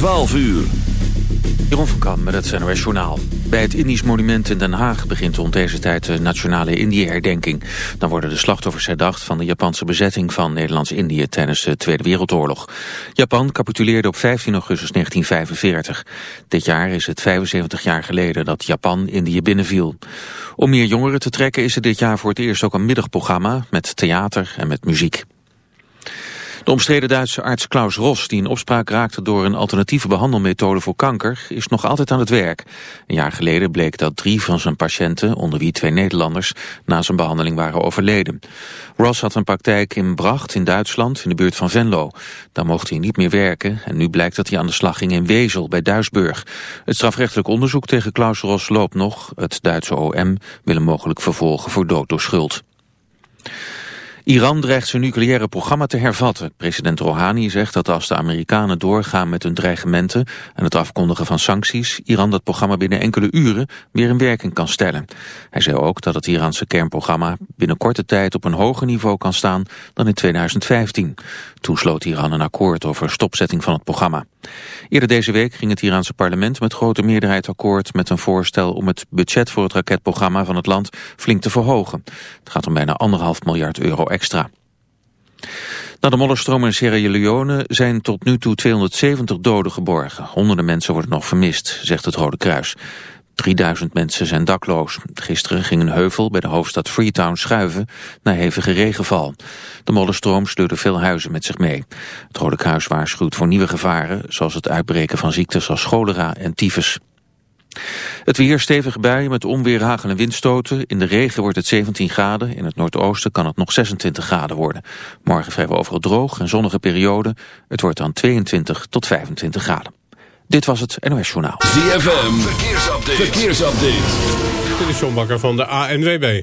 12 uur. Jeroen van Kam met het NOS Journaal. Bij het Indisch Monument in Den Haag begint rond deze tijd de Nationale Indië-herdenking. Dan worden de slachtoffers herdacht van de Japanse bezetting van Nederlands-Indië tijdens de Tweede Wereldoorlog. Japan capituleerde op 15 augustus 1945. Dit jaar is het 75 jaar geleden dat Japan Indië binnenviel. Om meer jongeren te trekken is er dit jaar voor het eerst ook een middagprogramma met theater en met muziek. De omstreden Duitse arts Klaus Ros, die in opspraak raakte door een alternatieve behandelmethode voor kanker, is nog altijd aan het werk. Een jaar geleden bleek dat drie van zijn patiënten, onder wie twee Nederlanders, na zijn behandeling waren overleden. Ross had een praktijk in Bracht in Duitsland, in de buurt van Venlo. Daar mocht hij niet meer werken en nu blijkt dat hij aan de slag ging in Wezel bij Duisburg. Het strafrechtelijk onderzoek tegen Klaus Ros loopt nog. Het Duitse OM wil hem mogelijk vervolgen voor dood door schuld. Iran dreigt zijn nucleaire programma te hervatten. President Rouhani zegt dat als de Amerikanen doorgaan met hun dreigementen en het afkondigen van sancties, Iran dat programma binnen enkele uren weer in werking kan stellen. Hij zei ook dat het Iraanse kernprogramma binnen korte tijd op een hoger niveau kan staan dan in 2015. Toen sloot Iran een akkoord over stopzetting van het programma. Eerder deze week ging het Iraanse parlement met grote meerderheid akkoord met een voorstel om het budget voor het raketprogramma van het land flink te verhogen. Het gaat om bijna anderhalf miljard euro extra. Na de modderstroom in Sierra Leone zijn tot nu toe 270 doden geborgen. Honderden mensen worden nog vermist, zegt het Rode Kruis. 3000 mensen zijn dakloos. Gisteren ging een heuvel bij de hoofdstad Freetown schuiven na hevige regenval. De modderstroom sleurde veel huizen met zich mee. Het Rode Kruis waarschuwt voor nieuwe gevaren, zoals het uitbreken van ziektes als cholera en tyfus. Het weer stevige buien met onweer, hagel en windstoten. In de regen wordt het 17 graden. In het noordoosten kan het nog 26 graden worden. Morgen vrijwel overal droog en zonnige periode. Het wordt dan 22 tot 25 graden. Dit was het NOS Journaal. ZFM, verkeersupdate. verkeersupdate. Dit is John Bakker van de ANWB.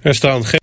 Er staan geen...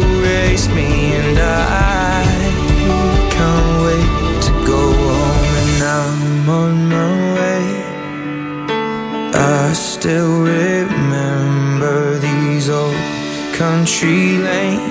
tree lane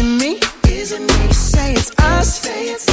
Is it me? Is it me? You say it's us. Say it's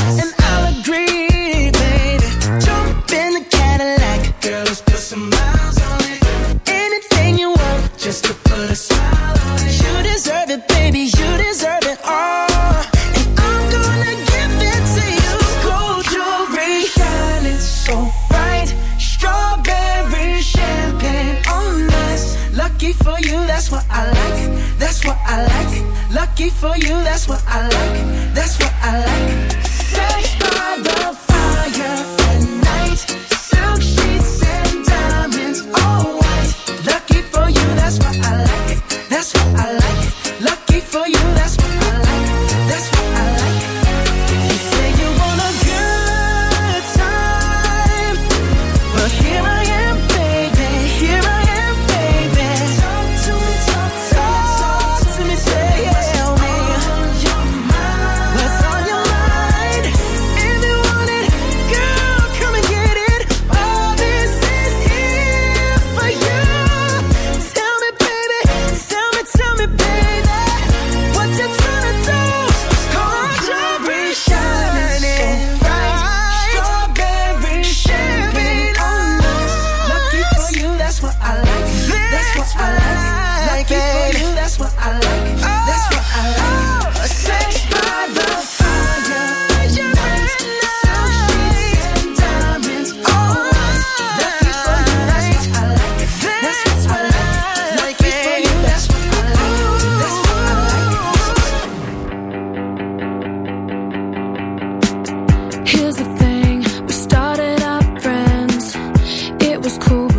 was cool.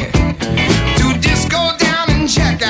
To just go down and check out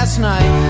last night.